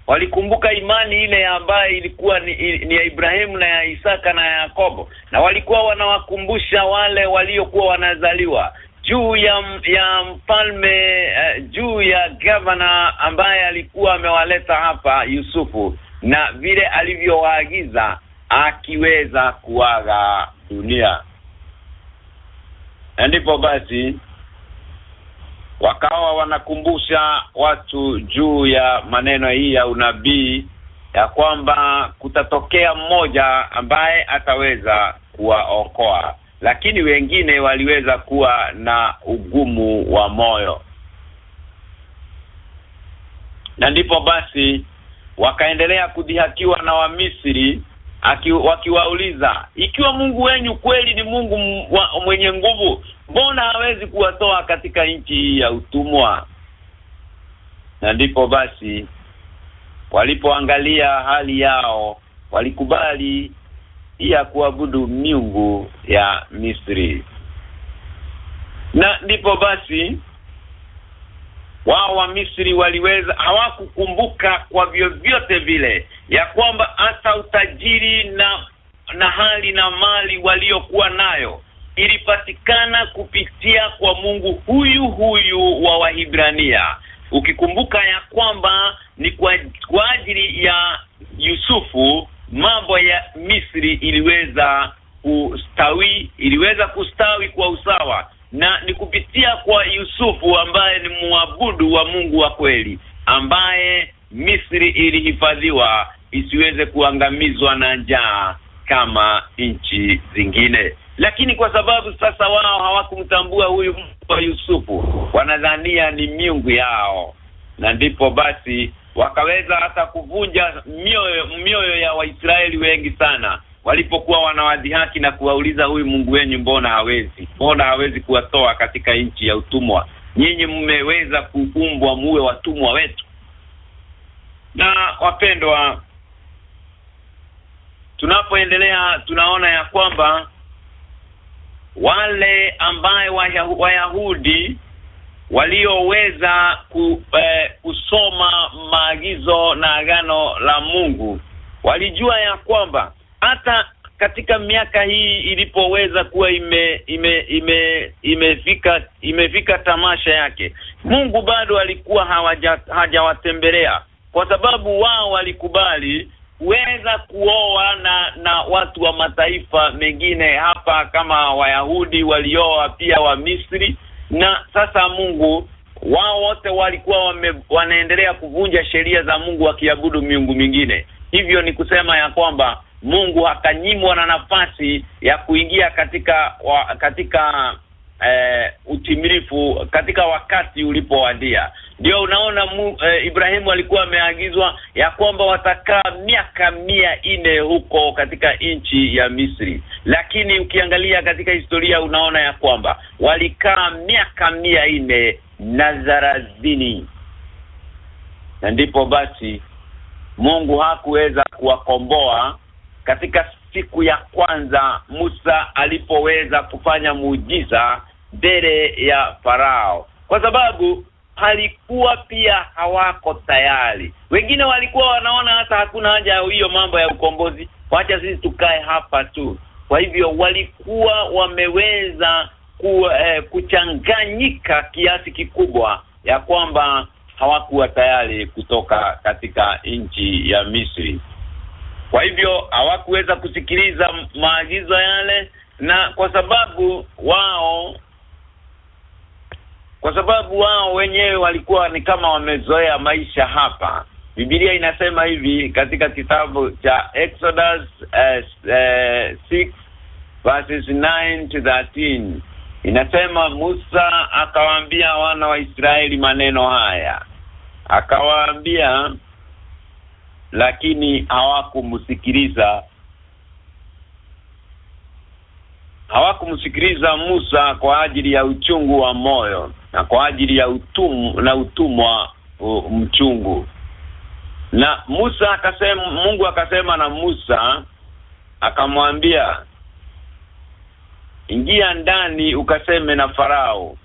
walikumbuka imani ile ambaye ilikuwa ni, ni ya Ibrahimu na ya Isaka na ya Yakobo. Na walikuwa wanawakumbusha wale waliokuwa wanazaliwa. Juu ya ya mfalme uh, juu ya governor ambaye alikuwa amewaleta hapa Yusufu na vile alivyowaagiza akiweza kuaga dunia. Ndipo basi wakawa wanakumbusha watu juu ya maneno hii ya unabii ya kwamba kutatokea mmoja ambaye ataweza kuwaokoa. Lakini wengine waliweza kuwa na ugumu wa moyo. Na ndipo basi wakaendelea kudhihakiwa na Wamisri wakiwauliza ikiwa Mungu wenyu kweli ni Mungu mwenye nguvu mbona hawezi kuwatoa katika nchi hii ya utumwa? Na ndipo basi walipoangalia hali yao walikubali ya kuabudu miungu ya Misri. Na ndipo basi wao wa Misri waliweza hawakukumbuka kwa vyovyote vile ya kwamba hata utajiri na na hali na mali waliokuwa nayo ilipatikana kupitia kwa Mungu huyu huyu wa Wahibrania. Ukikumbuka ya kwamba ni kwa, kwa ajili ya Yusufu mambo ya Misri iliweza kustawi iliweza kustawi kwa usawa na ni kupitia kwa Yusufu ambaye ni muabudu wa Mungu wa kweli ambaye Misri ilihifadhiwa isiweze kuangamizwa na njaa kama nchi zingine. Lakini kwa sababu sasa wao hawakumtambua huyu wa Yusufu wanadhania ni miungu yao. Na ndipo basi wakaweza hata kuvunja mioyo mioyo ya Waisraeli wengi sana walipokuwa wanawadhihaki na kuwauliza huyu Mungu wenyu mbona hawezi? Mbona hawezi kuwatoa katika nchi ya utumwa? Nyinyi mmeweza kuumbwa muwe watumwa wetu. Na wapendwa tunapoendelea tunaona ya kwamba wale ambaye wayahudi walioweza ku, eh, kusoma maagizo na agano la Mungu walijua ya kwamba hata katika miaka hii ilipoweza kuwa ime ime ime imefika imefika tamasha yake Mungu bado alikuwa hawaja hajawatembelea kwa sababu wao walikubali weza kuoa na na watu wa mataifa mengine hapa kama Wayahudi walioa pia wa Misri na sasa Mungu wao wote walikuwa wame, wanaendelea kuvunja sheria za Mungu wakiabudu miungu mingine. Hivyo ni kusema ya kwamba Mungu akanyimwa na nafasi ya kuingia katika wa, katika eh, utimilifu katika wakati ulipowadia. Ndio unaona mu, eh, Ibrahimu alikuwa ameagizwa ya kwamba watakaa miaka mia nne huko katika nchi ya Misri. Lakini ukiangalia katika historia unaona ya kwamba walikaa miaka mia nne na zarazini na ndipo basi Mungu hakuweza kuwakomboa katika siku ya kwanza Musa alipoweza kufanya muujiza mbele ya Farao. Kwa sababu halikuwa pia hawako tayari. Wengine walikuwa wanaona hata hakuna haja ya hiyo mambo ya ukombozi. Wacha sisi tukae hapa tu. Kwa hivyo walikuwa wameweza ku, eh, kuchanganyika kiasi kikubwa ya kwamba hawakuwa tayari kutoka katika nchi ya Misri kwa hivyo hawakuweza kusikiliza maagizo yale na kwa sababu wao kwa sababu wao wenyewe walikuwa ni kama wamezoea maisha hapa. Biblia inasema hivi katika kitabu cha Exodus uh, uh, 6 verses 9 to 13 inasema Musa akawaambia wana wa Israeli maneno haya. Akawaambia lakini hawakumsikiliza hawakumsikiliza Musa kwa ajili ya uchungu wa moyo na kwa ajili ya utum na utumwa uh, mchungu. Na Musa akasema Mungu akasema na Musa akamwambia ingia ndani ukaseme na farao.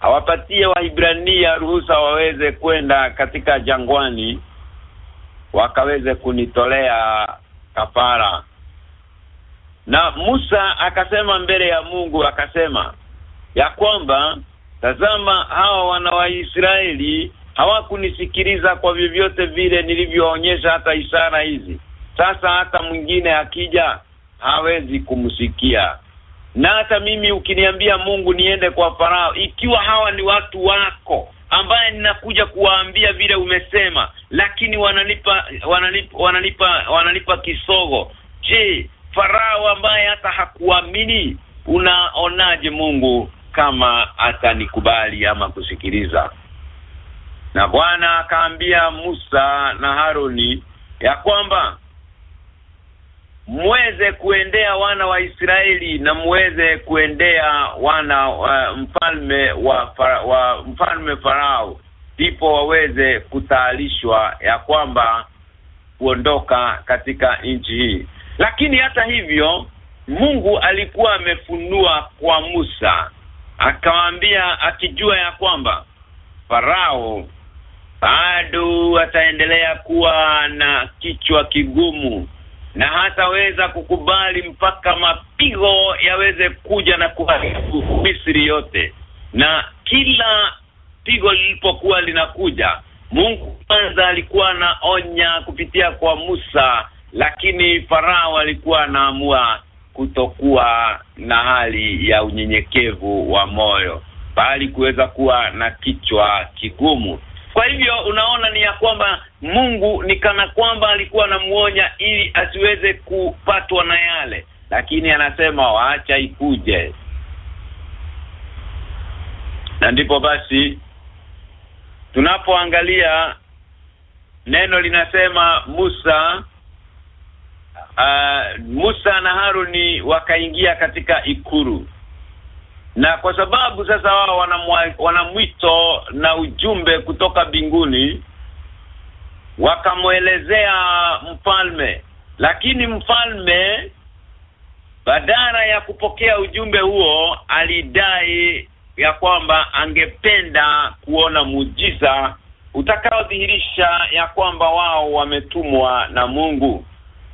Awapatie waibrania ruhusa waweze kwenda katika jangwani wakaweze kunitolea kafara. Na Musa akasema mbele ya Mungu akasema ya kwamba tazama hawa wana wa Israeli hawakunisikiliza kwa vyovyote vile nilivyoonyesha hata ishara hizi. Sasa hata mwingine akija hawezi kumsikia. Na hata mimi ukiniambia Mungu niende kwa farao ikiwa hawa ni watu wako ambaye ninakuja kuwaambia vile umesema lakini wananipa wananipa wananipa wananipa kisogo. Je farao ambaye hata hakuamini unaonaje Mungu kama atanikubali ama kusikiliza? Na Bwana akaambia Musa na Haroni ya kwamba muweze kuendea wana wa Israeli na muweze kuendea wana wa mfalme wa, fara, wa mfalme Farao ndipo waweze kutaalishwa ya kwamba kuondoka katika nchi hii. Lakini hata hivyo Mungu alikuwa amefunua kwa Musa akawaambia akijua ya kwamba Farao bado ataendelea kuwa na kichwa kigumu na hataweza kukubali mpaka mapigo yaweze kuja na kuharibu Misri yote. Na kila pigo lilipokuwa linakuja Mungu kwanza alikuwa anaonya kupitia kwa Musa lakini Farao alikuwa anaamua kutokuwa na hali ya unyenyekevu wa moyo bali kuweza kuwa na kichwa kigumu kwa hivyo unaona ni ya kwamba Mungu ni kana kwamba alikuwa anamuonya ili asiweze kupatwa na yale. Lakini anasema waacha ikuje. Na ndipo basi tunapoangalia neno linasema Musa uh, Musa na Haruni wakaingia katika ikuru na kwa sababu sasa wao wana mwito na ujumbe kutoka binguni wakamwelezea mfalme. Lakini mfalme badala ya kupokea ujumbe huo alidai ya kwamba angependa kuona muujiza utakaodhihirisha ya kwamba wao wametumwa na Mungu.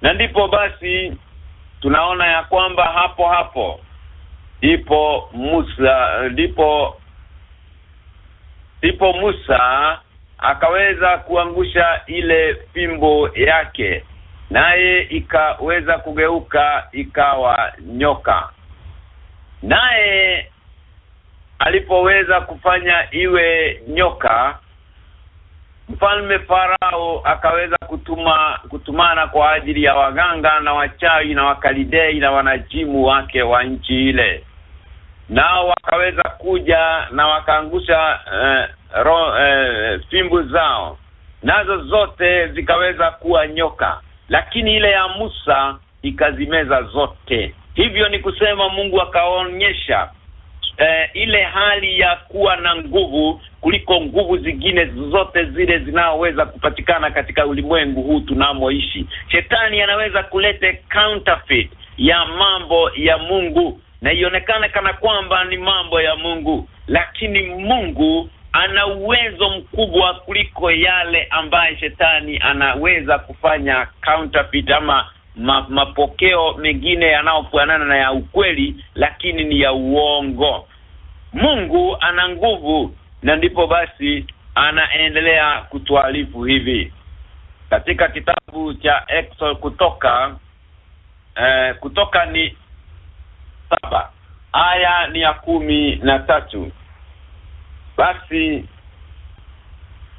Na ndipo basi tunaona ya kwamba hapo hapo ndipo Musa ndipo ndipo Musa akaweza kuangusha ile fimbo yake naye ikaweza kugeuka ikawa nyoka. Naye alipoweza kufanya iwe nyoka mfalme farao akaweza kutuma kutumana kwa ajili ya waganga na wachawi na wakalidei na wanajimu wake wa nchi ile nao wakaweza kuja na wakaangusha eh, eh, fimbu zao. Nazo zote zikaweza kuwa nyoka lakini ile ya Musa ikazimeza zote. Hivyo ni kusema Mungu akaonyesha eh, ile hali ya kuwa na nguvu kuliko nguvu zingine zote zile zinaoweza kupatikana katika ulimwengu huu tunamoishi. Shetani anaweza kulete counterfeit ya mambo ya Mungu na ionekane kana kwamba ni mambo ya Mungu lakini Mungu ana uwezo mkubwa kuliko yale ambaye shetani anaweza kufanya counterfeit ama ma, mapokeo mengine yanayofanana na ya ukweli lakini ni ya uongo. Mungu ana nguvu na ndipo basi anaendelea kutualifu hivi. Katika kitabu cha Exodus kutoka eh, kutoka ni saba. Aya ni ya kumi na tatu. Basi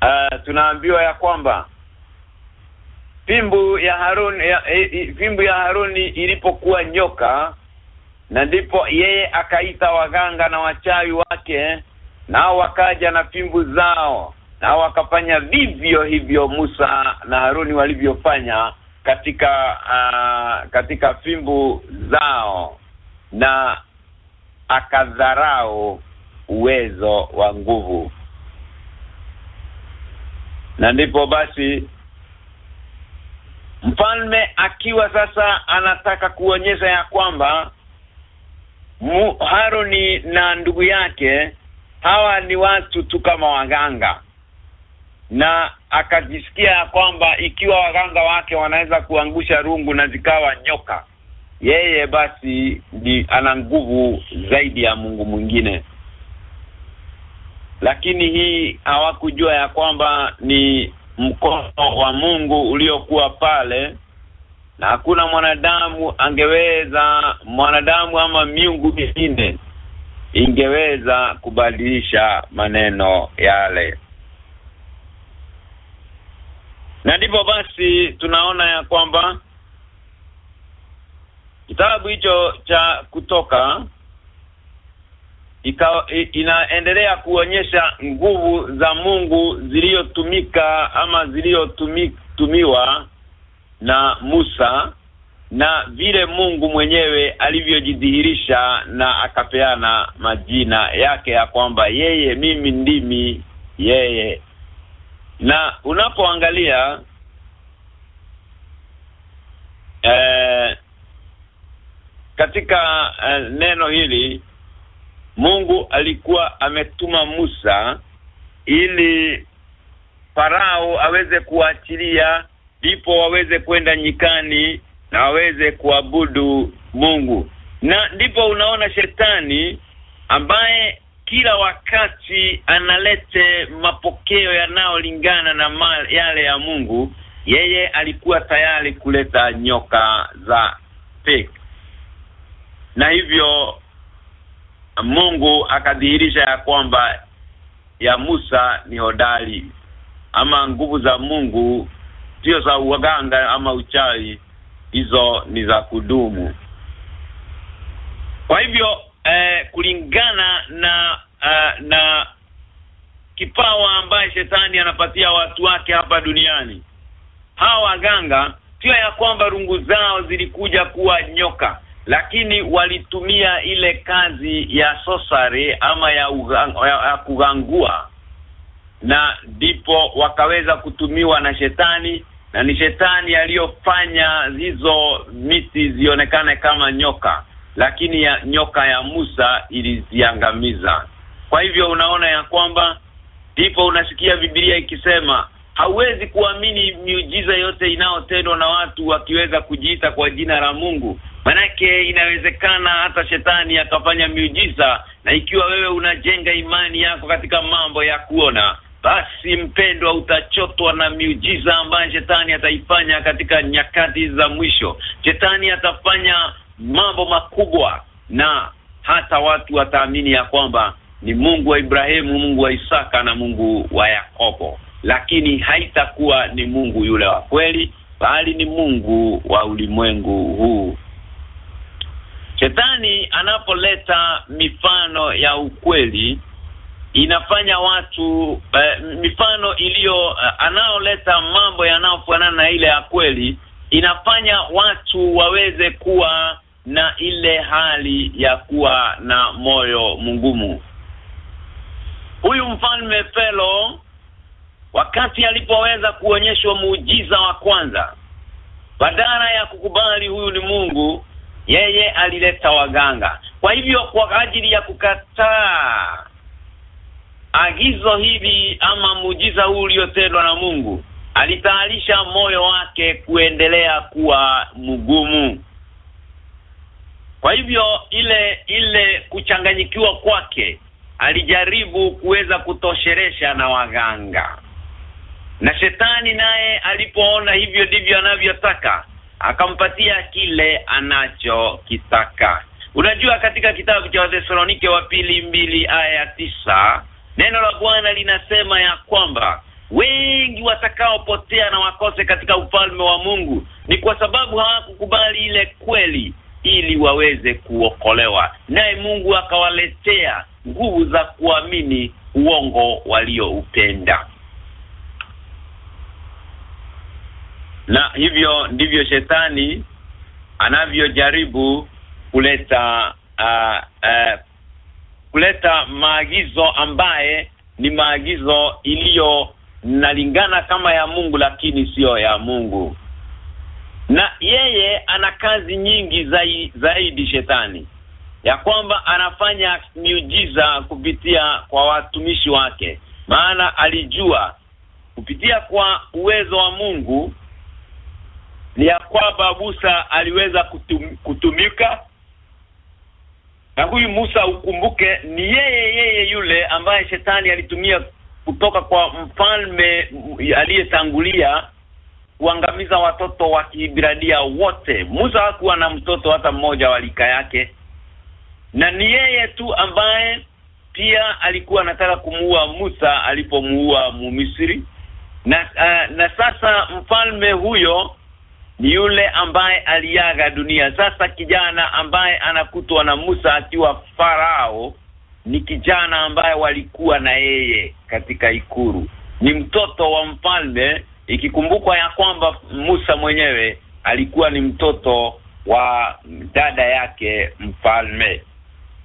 uh, tunaambiwa ya kwamba fimbu ya Harun ya, e, fimbu ya Haruni ilipokuwa nyoka na ndipo yeye akaita waganga na wachawi wake nao wakaja na fimbu zao na wakafanya vivyo hivyo Musa na Haruni walivyofanya katika uh, katika fimbu zao na akadharau uwezo wa nguvu. Na ndipo basi mfalme akiwa sasa anataka kuonyesha ya kwamba Haroni na ndugu yake hawa ni watu tu kama waganga. Na akajisikia kwamba ikiwa waganga wake wanaweza kuangusha rungu na zikawa nyoka yeye basi ni ana nguvu zaidi ya Mungu mwingine. Lakini hii hawakujua ya kwamba ni mkono wa Mungu uliokuwa pale na hakuna mwanadamu angeweza mwanadamu ama miungu mingine ingeweza kubadilisha maneno yale. Na ndipo basi tunaona ya kwamba kitabu hicho cha kutoka ika, inaendelea kuonyesha nguvu za Mungu ziliyotumika ama ziliyotumiwa na Musa na vile Mungu mwenyewe alivyojidhihirisha na akapeana majina yake ya kwamba yeye mimi ndimi yeye. Na unapoangalia eh, katika uh, neno hili Mungu alikuwa ametuma Musa ili Farao aweze kuachilia ndipo waweze kwenda nyikani na waweze kuabudu Mungu. Na ndipo unaona shetani ambaye kila wakati analete mapokeo yanayolingana na yale ya Mungu yeye alikuwa tayari kuleta nyoka za fake na hivyo Mungu akadhihirisha ya kwamba ya Musa ni hodari ama nguvu za Mungu sio za uganga ama uchawi hizo ni za kudumu. Kwa hivyo eh, kulingana na uh, na kipawa ambaye shetani anapatia watu wake hapa duniani hawa waganga sio ya kwamba rungu zao zilikuja kuwa nyoka lakini walitumia ile kazi ya sosari ama ya, ugang, ya, ya kugangua. Na ndipo wakaweza kutumiwa na shetani na ni shetani aliyofanya hizo miti zionekane kama nyoka. Lakini ya nyoka ya Musa iliziangamiza. Kwa hivyo unaona ya kwamba ndipo unasikia Biblia ikisema hauwezi kuamini miujiza yote inayotendwa na watu wakiweza kujiita kwa jina la Mungu manake inawezekana hata shetani akafanya miujiza na ikiwa wewe unajenga imani yako katika mambo ya kuona basi mpendwa utachotwa na miujiza ambayo shetani ataifanya katika nyakati za mwisho. Shetani atafanya mambo makubwa na hata watu wataamini ya kwamba ni Mungu wa Ibrahimu, Mungu wa Isaka na Mungu wa Yakobo. Lakini haitakuwa ni Mungu yule wa kweli bali ni Mungu wa ulimwengu huu Shetani anapoleta mifano ya ukweli inafanya watu eh, mifano iliyo uh, anaoleta mambo yanayofanana na ile ya kweli inafanya watu waweze kuwa na ile hali ya kuwa na moyo mgumu. huyu mfalme Felo wakati alipoweza kuonyeshwa muujiza wa kwanza badala ya kukubali huyu ni Mungu yeye alileta waganga. Kwa hivyo kwa ajili ya kukataa agizo hili ama muujiza huu uliotendwa na Mungu alitayarisha moyo wake kuendelea kuwa mgumu. Kwa hivyo ile ile kuchanganyikiwa kwake alijaribu kuweza kutosheresha na waganga. Na shetani naye alipoona hivyo ndivyo anavyotaka akampatia kile anachokitaka. Unajua katika kitabu cha Wathesalonike wa pili mbili aya ya tisa neno la Bwana linasema ya kwamba wengi watakaopotea na wakose katika ufalme wa Mungu ni kwa sababu hawakukubali ile kweli ili waweze kuokolewa. Naye Mungu akawaletea nguvu za kuamini uongo walioupenda na hivyo ndivyo shetani anavyojaribu kuleta uh, uh, kuleta maagizo ambaye ni maagizo iliyo nalingana kama ya Mungu lakini sio ya Mungu. Na yeye ana kazi nyingi zaidi shetani. Ya kwamba anafanya miujiza kupitia kwa watumishi wake. Maana alijua kupitia kwa uwezo wa Mungu ni ya kwamba Musa aliweza kutum, kutumika na huyu Musa ukumbuke ni yeye yeye yule ambaye shetani alitumia kutoka kwa mfalme aliyetangulia kuangamiza watoto wa Kiibrania wote. Musa hakuwa na mtoto hata mmoja wa lika yake. Na ni yeye tu ambaye pia alikuwa anataka kumuua Musa alipomuua Mumisri. Na uh, na sasa mfalme huyo ni yule ambaye aliaga dunia. Sasa kijana ambaye anakutwa na Musa akiwa farao ni kijana ambaye walikuwa na yeye katika ikuru. Ni mtoto wa mfalme ikikumbukwa ya kwamba Musa mwenyewe alikuwa ni mtoto wa dada yake mfalme.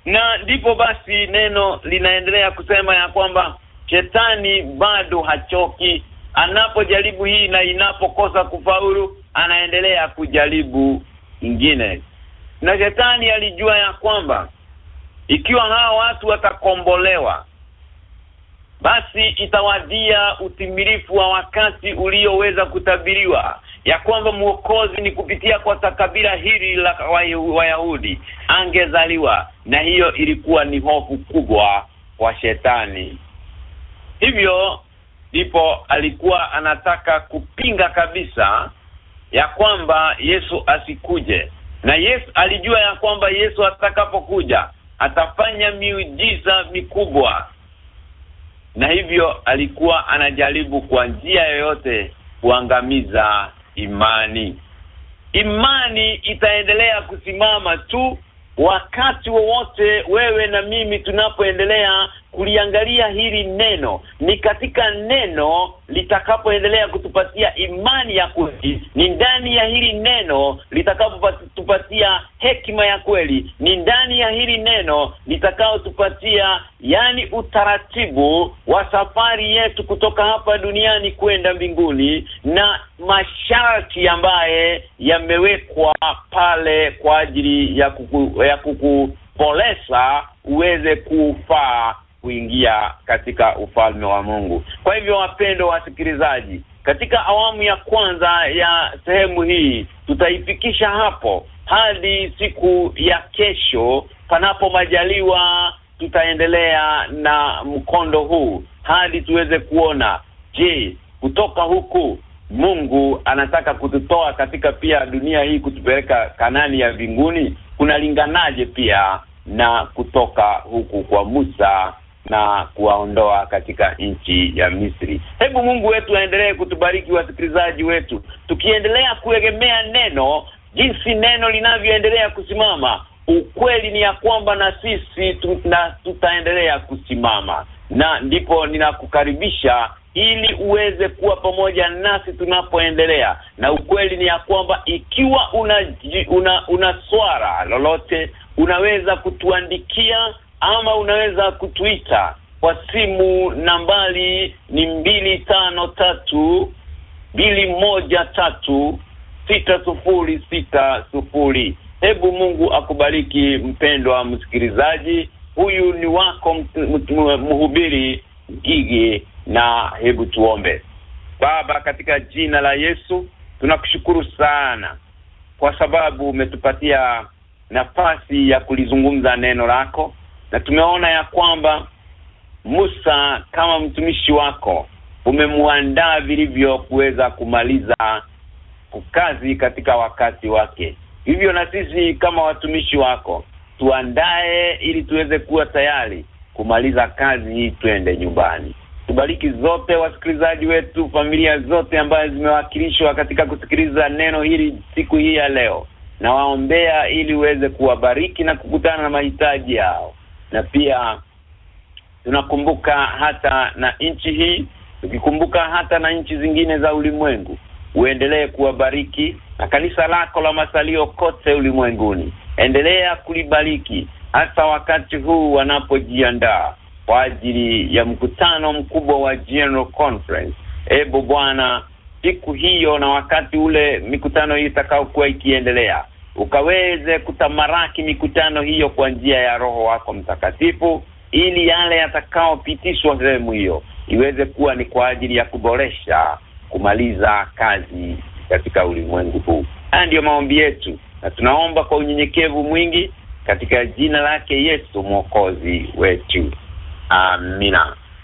Na ndipo basi neno linaendelea kusema ya kwamba shetani bado hachoki anapojaribu hii na inapokosa kufaulu anaendelea kujaribu ingine. Na shetani alijua ya kwamba ikiwa hawa watu watakombolewa basi itawadia utimilifu wa wakati ulioweza kutabiriwa ya kwamba mwokozi ni kupitia kwa kabila hili la Wayahudi angezaliwa. Na hiyo ilikuwa ni hofu kubwa kwa shetani. Hivyo ndipo alikuwa anataka kupinga kabisa ya kwamba Yesu asikuje. Na Yesu alijua ya kwamba Yesu atakapokuja atafanya miujiza mikubwa. Na hivyo alikuwa anajaribu kwa njia yoyote kuangamiza imani. Imani itaendelea kusimama tu wakati wowote wewe na mimi tunapoendelea kuliangalia hili neno. Ni katika neno litakapoendelea kutupatia imani ya kweli. Ni ndani ya hili neno litakapotupatia hekima ya kweli. Ni ndani ya hili neno litakaotupatia yani utaratibu wa safari yetu kutoka hapa duniani kwenda mbinguni na masharti ambaye yamewekwa pale kwa ajili ya kuku, ya kukupolesa uweze kufaa kuingia katika ufalme wa Mungu. Kwa hivyo wapendo wasikilizaji, katika awamu ya kwanza ya sehemu hii tutaifikisha hapo hadi siku ya kesho panapo majaliwa tutaendelea na mkondo huu hadi tuweze kuona je kutoka huku Mungu anataka kututoa katika pia dunia hii kutupeleka kanani ya mbinguni kunalinganaje pia na kutoka huku kwa Musa na kuwaondoa katika nchi ya Misri. Hebu Mungu wetu aendelee kutubariki wasikilizaji wetu. Tukiendelea kuegemea neno jinsi neno linavyoendelea kusimama, ukweli ni ya kwamba na sisi tuna, tutaendelea kusimama. Na ndipo ninakukaribisha ili uweze kuwa pamoja nasi tunapoendelea. Na ukweli ni ya kwamba ikiwa una una, una swara lolote unaweza kutuandikia ama unaweza kutuita kwa simu nambari ni mbili tano tatu mbili moja tatu sita sufuri sita sufuri. Hebu Mungu akubariki mpendwa msikilizaji. Huyu ni wako mhubiri Gigi na hebu tuombe. Baba katika jina la Yesu tunakushukuru sana kwa sababu umetupatia nafasi ya kulizungumza neno lako na tumeona ya kwamba Musa kama mtumishi wako umemuandaa vilivyo kuweza kumaliza kazi katika wakati wake. Hivyo na sisi kama watumishi wako tuandae ili tuweze kuwa tayari kumaliza kazi hii twende nyumbani. Tubariki zote wasikilizaji wetu familia zote ambazo zimewakilishwa katika kusikiliza neno hili siku hii ya leo. Na waombea ili uweze kuwabariki na kukutana na mahitaji yao na pia tunakumbuka hata na nchi hii tukikumbuka hata na nchi zingine za ulimwengu uendelee kuwabariki na kanisa lako la masalio kote ulimwenguni. Endelea kulibariki hasa wakati huu wanapojiandaa kwa ajili ya mkutano mkubwa wa General Conference. Ebo bwana siku hiyo na wakati ule mikutano hii itakaokuwa ikiendelea ukaweze kutamaraki mikutano hiyo kwa njia ya roho wako mtakatifu ili yale yatakaopitishwa sehemu hiyo iweze kuwa ni kwa ajili ya kuboresha kumaliza kazi katika ulimwengu huu. Haya ndiyo maombi yetu na tunaomba kwa unyenyekevu mwingi katika jina lake Yesu mwokozi wetu. Amina